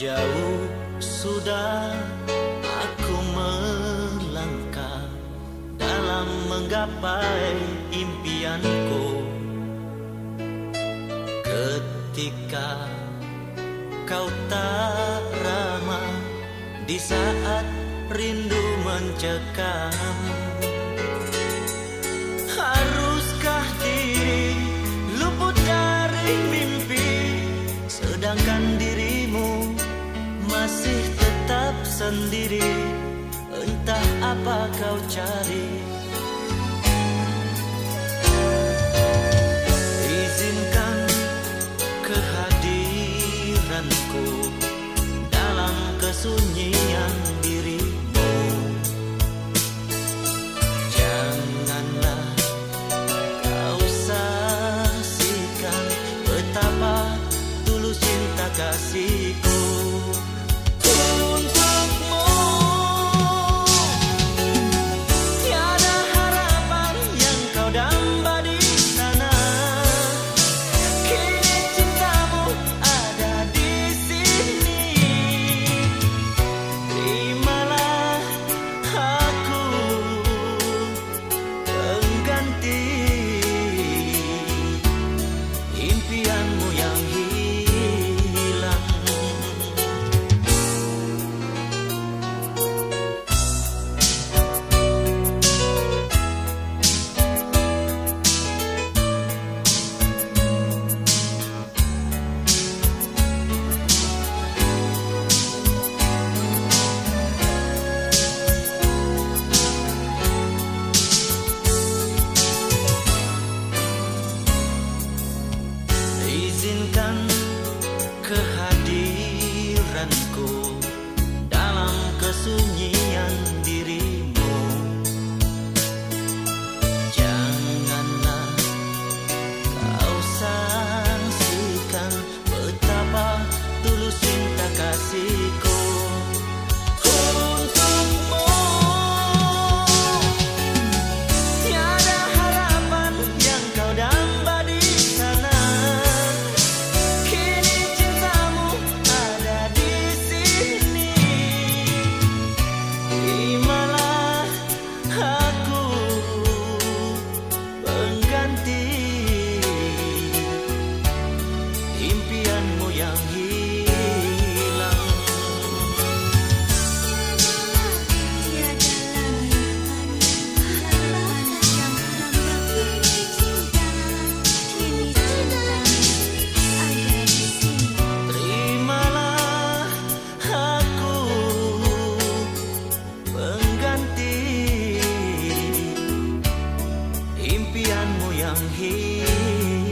Jauh sudah aku melangkah dalam menggapai impianku. Ketika kau tak ramah di saat rindu mencekam sendiri. Entah apa kau cari dalam kesunyian impianmu yang hilang.